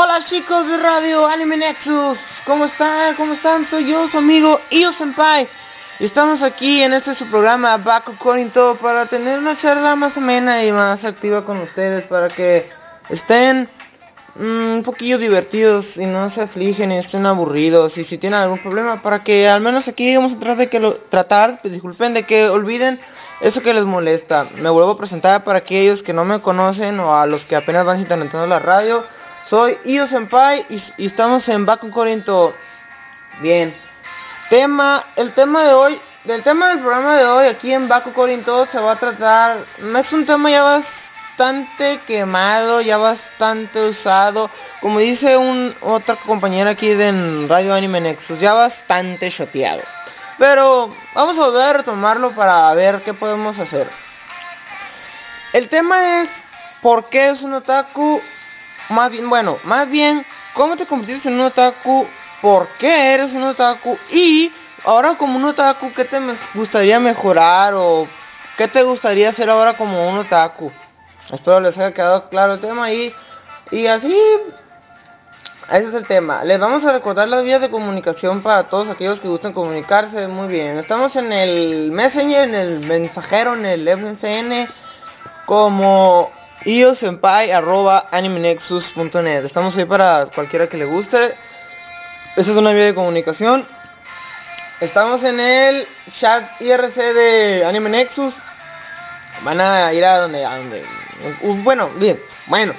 Hola chicos de Radio Anime Nexus, ¿cómo están? ¿Cómo están? Soy yo, su amigo Io Senpai. Y estamos aquí en este su programa Baco Corinto para tener una charla más amena y más activa con ustedes para que estén mm, un poquillo divertidos y no se afligen y estén aburridos y si tienen algún problema para que al menos aquí vamos a tratar de que lo tratar, disculpen, de que olviden eso que les molesta. Me vuelvo a presentar para aquellos que no me conocen o a los que apenas van sintonizando la radio. Soy Io Senpai y, estamos en Baco Corinto. Bien. Tema, el tema de hoy, del tema del programa de hoy aquí en Baco Corinto se va a tratar, no es un tema ya bastante quemado, ya bastante usado, como dice un otra compañera aquí de Radio Anime Nexus, ya bastante choteado. Pero vamos a volver a retomarlo para ver qué podemos hacer. El tema es por qué es un otaku, más bien, bueno, más bien, cómo te convertiste en un otaku por qué eres un otaku y ahora como un otaku, ¿qué te gustaría mejorar o qué te gustaría hacer ahora como un otaku? Espero les haya quedado claro el tema y, y así, ese es el tema. Les vamos a recordar las vías de comunicación para todos aquellos que gusten comunicarse. Muy bien, estamos en el Messenger, en el mensajero, en el MSN, como iosenpai arroba animenexus.net. Estamos ahí para cualquiera que le guste. Esa es una vía de comunicación. Estamos en el chat IRC de Anime Nexus. Van a ir a donde, a donde. uh, Bueno, bien, bueno.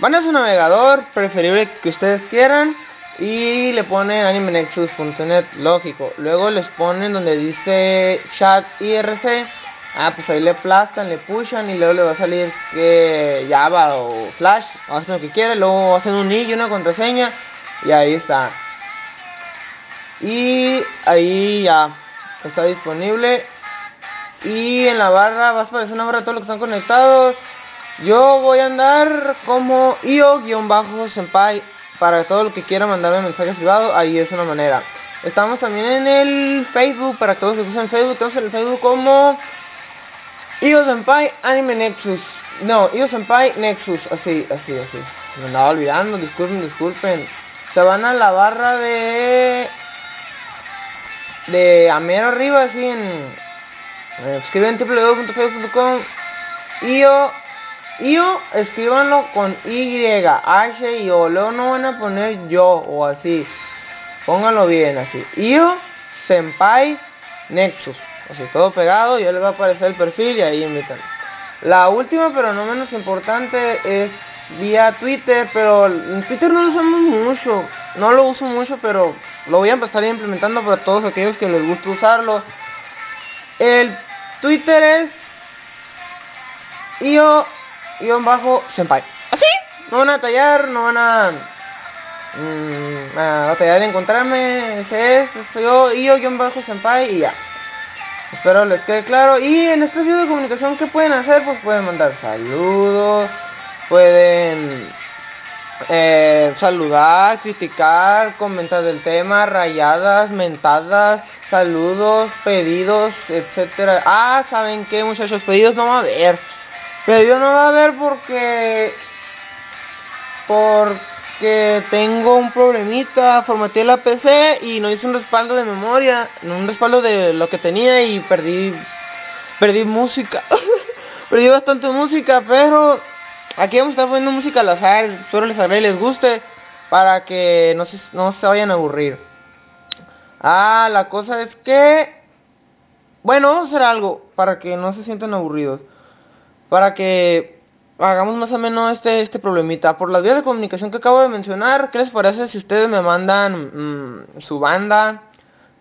Van a su navegador preferible que ustedes quieran. Y le ponen animenexus.net, lógico. Luego les ponen donde dice chat IRC. Ah, pues ahí le aplastan, le pushan y luego le va a salir que Java o Flash. Hacen lo que quieren. Luego hacen un nick y una contraseña. Y ahí está. Y ahí ya está disponible. Y en la barra vas a aparecer una barra de todos los que están conectados. Yo voy a andar como io-senpai para todo lo que quiera mandarme mensajes privados. Ahí es una manera. Estamos también en el Facebook para todos los que usan Facebook. Estamos en el Facebook como io senpai anime nexus. No, io senpai nexus. Así, así, así. Me andaba olvidando. Disculpen, disculpen. Se van a la barra de de a mero arriba, así en. eh, escriben www.facebook.com. Io. Io, escríbanlo con Y, H y O. Luego no van a poner yo o así. Pónganlo bien, así. Io, Senpai, Nexus. Así, todo pegado. Ya les va a aparecer el perfil y ahí invitan. La última, pero no menos importante, es vía Twitter. Pero en Twitter no lo usamos mucho. No lo uso mucho, pero lo voy a empezar implementando para todos aquellos que les gusta usarlo. El Twitter es io bajo senpai. Así, no van a tallar, no van a, mm, a batallar en encontrarme. Ese es, soy yo, io bajo senpai y ya. Espero les quede claro. Y en este video de comunicación, ¿qué pueden hacer? Pues pueden mandar saludos, pueden eh, saludar, criticar, comentar del tema, rayadas, mentadas, saludos, pedidos, etcétera. Ah, ¿saben qué, muchachos? Pedidos no va a haber. Pedidos no va a haber porque porque tengo un problemita, formateé la PC y no hice un respaldo de memoria, un respaldo de lo que tenía y perdí perdí música. perdí bastante música, pero Aquí vamos a estar poniendo música al azar. Espero les agrade y les guste. Para que no se, no se vayan a aburrir. Ah, la cosa es que. Bueno, vamos a hacer algo. Para que no se sientan aburridos. Para que hagamos más o menos este, este problemita. Por las vías de comunicación que acabo de mencionar. ¿Qué les parece si ustedes me mandan mm, su banda?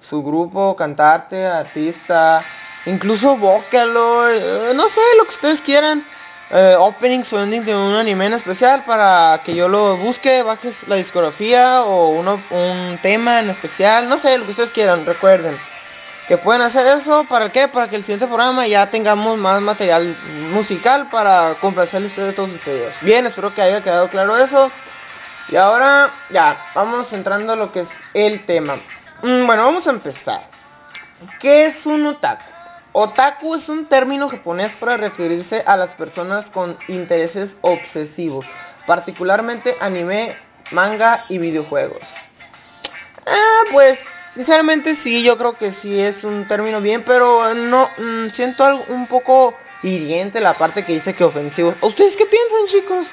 Su grupo, cantante, artista. Incluso Vocaloid. eh, no sé, lo que ustedes quieran eh, openings o endings de un anime en especial para que yo lo busque, bajes la discografía o uno, un tema en especial, no sé, lo que ustedes quieran, recuerden que pueden hacer eso, ¿para qué? Para que el siguiente programa ya tengamos más material musical para complacerles ustedes todos sus pedidos. Bien, espero que haya quedado claro eso. Y ahora, ya, vamos entrando a lo que es el tema. Mm, bueno, vamos a empezar. ¿Qué es un otaku? Otaku es un término japonés para referirse a las personas con intereses obsesivos, particularmente anime, manga y videojuegos. Ah, pues sinceramente sí, yo creo que sí es un término bien, pero no mm, siento algo un poco hiriente la parte que dice que ofensivo. ¿Ustedes qué piensan, chicos?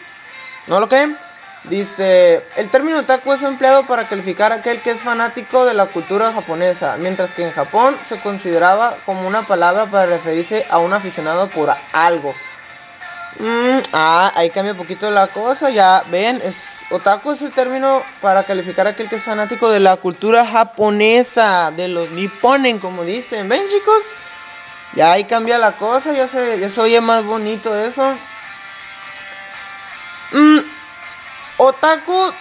¿No lo creen? Dice, el término otaku es empleado para calificar a aquel que es fanático de la cultura japonesa, mientras que en Japón se consideraba como una palabra para referirse a un aficionado por algo. Mm, ah, ahí cambia un poquito la cosa, ya ven, es, otaku es el término para calificar a aquel que es fanático de la cultura japonesa, de los niponen, como dicen. ¿Ven chicos? Ya ahí cambia la cosa, ya se, ya oye más bonito eso. Mmm Otaku,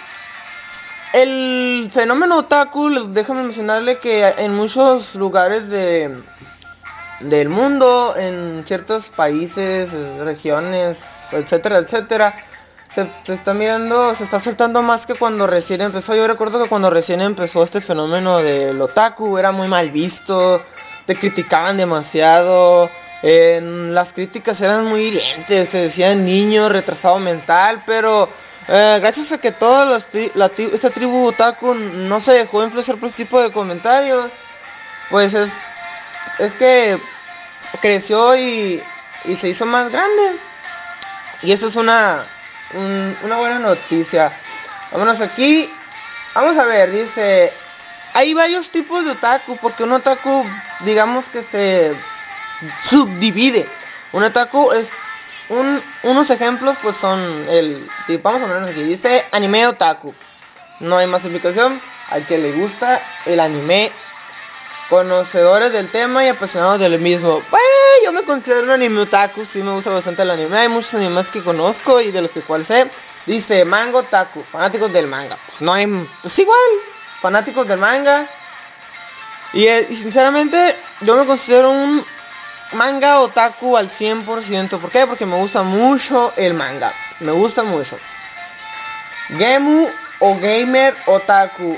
el fenómeno otaku, déjame mencionarle que en muchos lugares de, del mundo, en ciertos países, regiones, etcétera, etcétera, se, está mirando, se está aceptando más que cuando recién empezó. Yo recuerdo que cuando recién empezó este fenómeno del otaku era muy mal visto, te criticaban demasiado. las críticas eran muy hirientes, te decían niño, retrasado mental, pero eh, gracias a que toda esta tribu otaku no se dejó influenciar por este tipo de comentarios, pues es, es que creció y, se hizo más grande. Y eso es una, una buena noticia. Vámonos aquí. Vamos a ver, dice, hay varios tipos de otaku, porque un otaku, digamos que se subdivide. Un otaku es unos ejemplos pues son el... Vamos a ponernos aquí. Dice anime otaku. No hay más explicación. Al que le gusta el anime. Conocedores del tema y apasionados del mismo. Bueno, yo me considero un anime otaku. Sí me gusta bastante el anime. Hay muchos animes que conozco y de los que cual sé. Dice manga otaku. Fanáticos del manga. Pues no hay... Pues igual. Fanáticos del manga. y eh, sinceramente yo me considero un manga otaku al 100%. ¿Por qué? Porque me gusta mucho el manga. Me gusta mucho. Gemu o gamer otaku.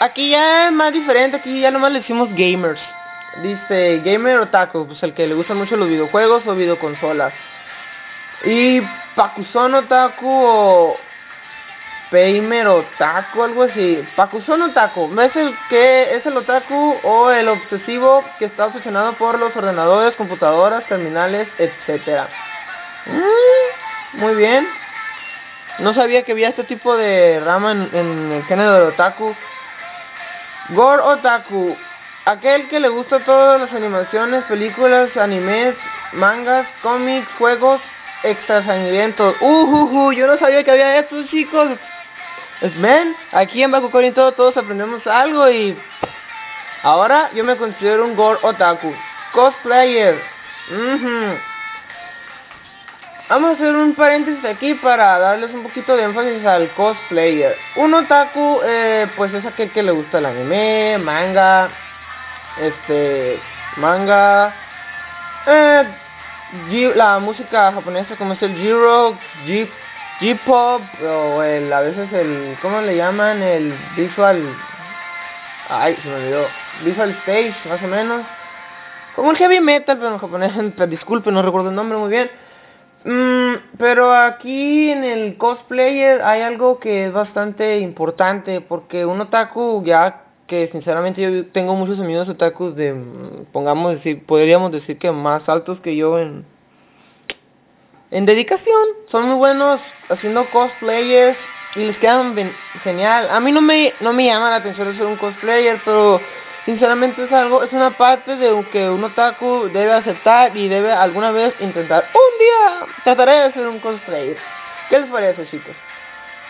Aquí ya es más diferente. Aquí ya nomás le decimos gamers. Dice gamer otaku. Pues el que le gusta mucho los videojuegos o videoconsolas. Y Pakuson otaku o Peimer Otaku, algo así. Pakuson Otaku. Es el que es el otaku o el obsesivo que está obsesionado por los ordenadores, computadoras, terminales, etc. Mm, muy bien. No sabía que había este tipo de rama en, en el género del otaku. Gore Otaku. Aquel que le gusta todas las animaciones, películas, animes, mangas, cómics, juegos extrasangrientos. Uh, uh, yo no sabía que había estos chicos. Men, aquí en Baku todo todos aprendemos algo y ahora yo me considero un gore otaku, cosplayer. Vamos a hacer un paréntesis aquí para darles un poquito de énfasis al cosplayer. Un otaku, eh, pues es aquel que le gusta el anime, manga, este, manga, eh, la música japonesa como es el J-Rock, J-Pop o el, a veces el, ¿cómo le llaman? El visual, ay, se me olvidó, visual stage, más o menos. Como el heavy metal, pero en japonés, disculpe, no recuerdo el nombre muy bien. Mm, pero aquí en el cosplayer hay algo que es bastante importante, porque un otaku ya que sinceramente yo tengo muchos amigos otakus de, pongamos decir, podríamos decir que más altos que yo en, en dedicación. Son muy buenos haciendo cosplayers y les quedan genial. A mí no me, no me llama la atención ser un cosplayer, pero sinceramente es algo, es una parte de que un otaku debe aceptar y debe alguna vez intentar. Un día trataré de ser un cosplayer. ¿Qué les parece, chicos?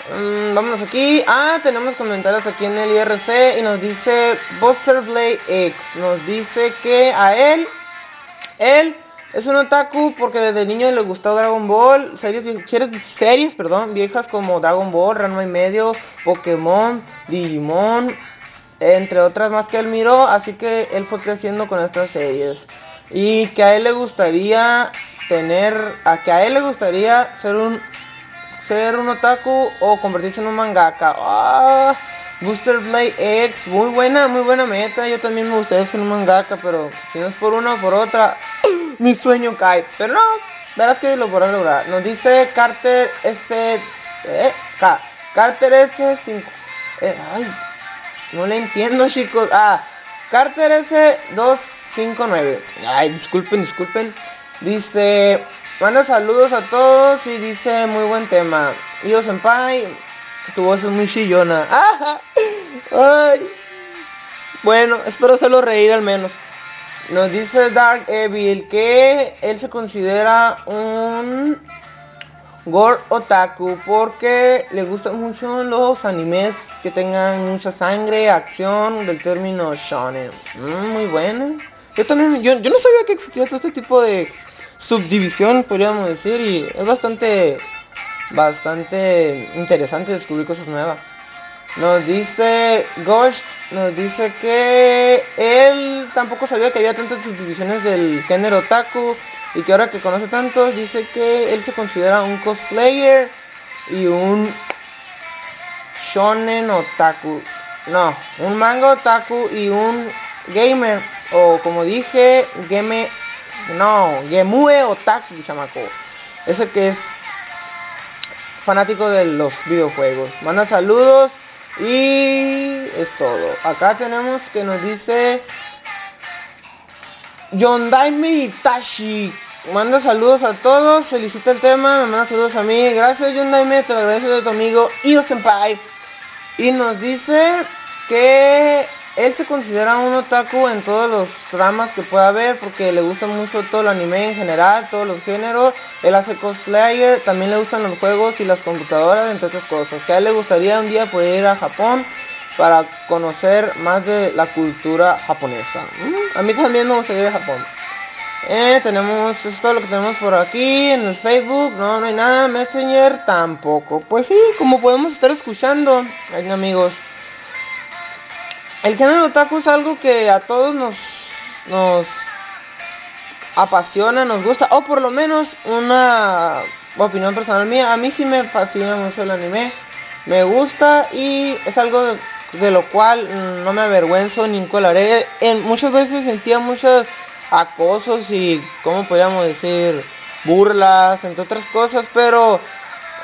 Mm, vámonos aquí. Ah, tenemos comentarios aquí en el IRC y nos dice Buster Blade X. Nos dice que a él, él es un otaku porque desde niño le gustó Dragon Ball, series, series perdón, viejas como Dragon Ball, Ranma y medio, Pokémon, Digimon, entre otras más que él miró, así que él fue creciendo con estas series. Y que a él le gustaría tener, a que a él le gustaría ser un ser un otaku o convertirse en un mangaka. Ah, Booster Blade X, muy buena, muy buena meta. Yo también me gustaría ser un mangaka, pero si no es por una o por otra, mi sueño cae. Pero no, verás que lo podrás lograr. Nos dice Carter S. Eh, K. Carter S5. Eh, ay, no le entiendo, chicos. Ah, Carter S259. Ay, disculpen, disculpen. Dice, manda saludos a todos y dice, muy buen tema. Yo, Senpai, tu voz es muy chillona. Bueno, espero hacerlo reír al menos. Nos dice Dark Evil que él se considera un Gore Otaku porque le gustan mucho los animes que tengan mucha sangre, acción, del término shonen. Mm, muy bueno. Yo, yo no sabía que existía todo este tipo de subdivisión, podríamos decir, y es bastante, bastante interesante descubrir cosas nuevas. Nos dice Ghost, nos dice que él tampoco sabía que había tantas subdivisiones del género otaku y que ahora que conoce tantos dice que él se considera un cosplayer y un shonen otaku. No, un manga otaku y un gamer o como dije, game no, Gemue Otaku, chamaco. Ese que es fanático de los videojuegos. Manda saludos y es todo. Acá tenemos que nos dice Yondaime Itachi. Manda saludos a todos, felicita el tema, me manda saludos a mí. Gracias Yondaime, te lo agradezco de tu amigo Io Senpai. Y nos dice que él se considera un otaku en todos los dramas que pueda haber porque le gusta mucho todo el anime en general, todos los géneros. Él hace cosplayer, también le gustan los juegos y las computadoras, entre otras cosas. Que a él le gustaría un día poder ir a Japón para conocer más de la cultura japonesa. Mm, a mí también me gustaría ir a Japón. Eh, tenemos, todo lo que tenemos por aquí en el Facebook. No, no hay nada. Messenger tampoco. Pues sí, como podemos estar escuchando, amigos. El género otaku es algo que a todos nos, nos apasiona, nos gusta, o por lo menos una opinión personal mía. A mí sí me fascina mucho el anime, me gusta y es algo de, lo cual no me avergüenzo ni colaré. En, muchas veces sentía muchos acosos y, ¿cómo podríamos decir? Burlas, entre otras cosas, pero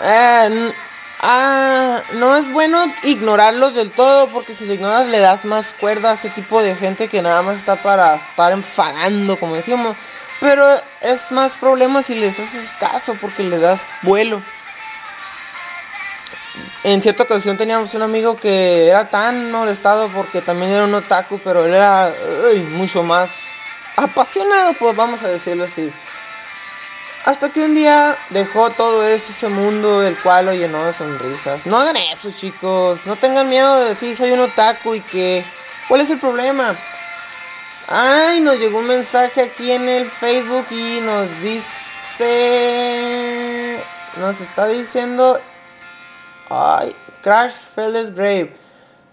eh, Ah, no es bueno ignorarlos del todo porque si lo ignoras le das más cuerda a ese tipo de gente que nada más está para estar enfadando, como decimos. Pero es más problema si les haces caso porque le das vuelo. En cierta ocasión teníamos un amigo que era tan molestado porque también era un otaku, pero él era mucho más apasionado, pues vamos a decirlo así. Hasta que un día dejó todo ese mundo, el cual lo llenó de sonrisas. No hagan eso, chicos. No tengan miedo de decir soy un otaku y que... ¿Cuál es el problema? Ay, nos llegó un mensaje aquí en el Facebook y nos dice... Nos está diciendo... Ay, Crash Fellas Brave.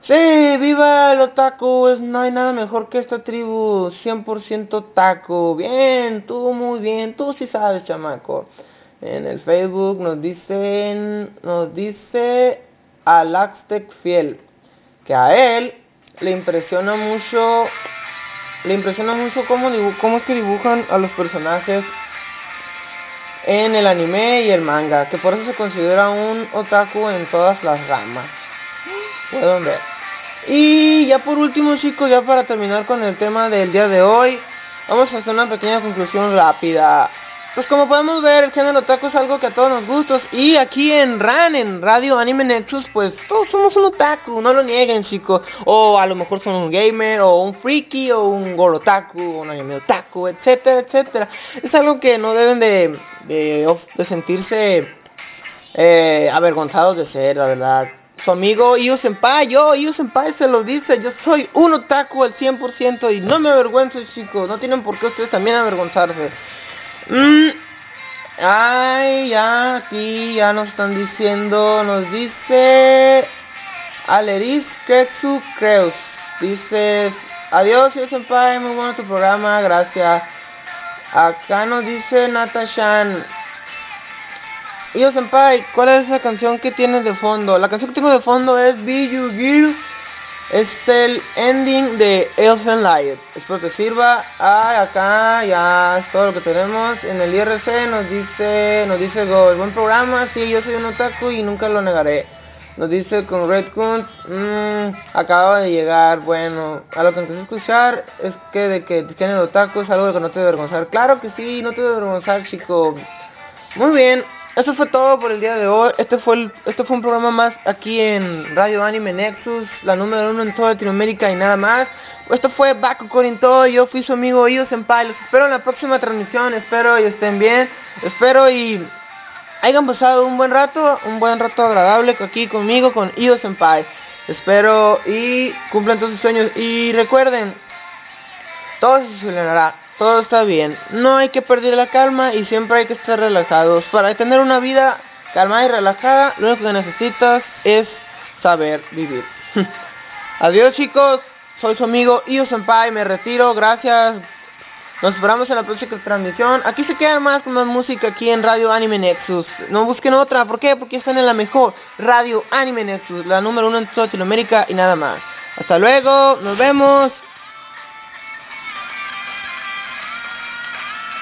Sí, viva el otaku, no hay nada mejor que esta tribu, 100% otaku. Bien, tú muy bien, tú sí sabes, chamaco. En el Facebook nos dicen, nos dice Alaxtec Fiel, que a él le impresiona mucho, le impresiona mucho cómo, cómo es que dibujan a los personajes en el anime y el manga, que por eso se considera un otaku en todas las ramas. Pueden ver. Y ya por último chicos, ya para terminar con el tema del día de hoy, vamos a hacer una pequeña conclusión rápida. Pues como podemos ver, el género otaku es algo que a todos nos gusta. Y aquí en RAN, en Radio Anime Nexus, pues todos somos un otaku, no lo nieguen chicos. O a lo mejor son un gamer, o un freaky, o un goro otaku, o un anime otaku, etcétera, etcétera. Es algo que no deben de, de, sentirse eh, avergonzados de ser, la verdad su amigo Yu Senpai, yo, Yu Senpai se lo dice, yo soy un otaku al 100% y no me avergüenzo, chicos, no tienen por qué ustedes también avergonzarse. Mm, ay, ya, aquí ya nos están diciendo, nos dice Aleris Kretsu Creus, dices, adiós Yu Senpai, muy bueno tu programa, gracias. Acá nos dice Natashan, yo, Senpai, ¿cuál es esa canción que tienes de fondo? La canción que tengo de fondo es Be You Girl. Es el ending de Elfen Light. Espero te sirva. Ah, acá ya es todo lo que tenemos. En el IRC nos dice, nos dice Go, buen programa. Sí, yo soy un otaku y nunca lo negaré. Nos dice con Red Kunt, mmm, acaba de llegar. Bueno, a lo que empecé a escuchar es que de que los tacos es algo que no te debe avergonzar. Claro que sí, no te debe avergonzar, chico. Muy bien, eso fue todo por el día de hoy. Este fue, el, este fue un programa más aquí en Radio Anime Nexus, la número uno en toda Latinoamérica y nada más. Esto fue Baco todo. Yo fui su amigo Io Senpai. Los espero en la próxima transmisión. Espero y estén bien. Espero y hayan pasado un buen rato, un buen rato agradable aquí conmigo, con Io Senpai. Espero y cumplan todos sus sueños. Y recuerden, todo se solucionará, todo está bien. No hay que perder la calma y siempre hay que estar relajados. Para tener una vida calmada y relajada, lo único que necesitas es saber vivir. Adiós chicos, soy su amigo Io Senpai, me retiro, gracias. Nos esperamos en la próxima transmisión. Aquí se quedan más con más música aquí en Radio Anime Nexus. No busquen otra. ¿Por qué? Porque están en la mejor Radio Anime Nexus. La número uno en toda Latinoamérica y nada más. Hasta luego. Nos vemos.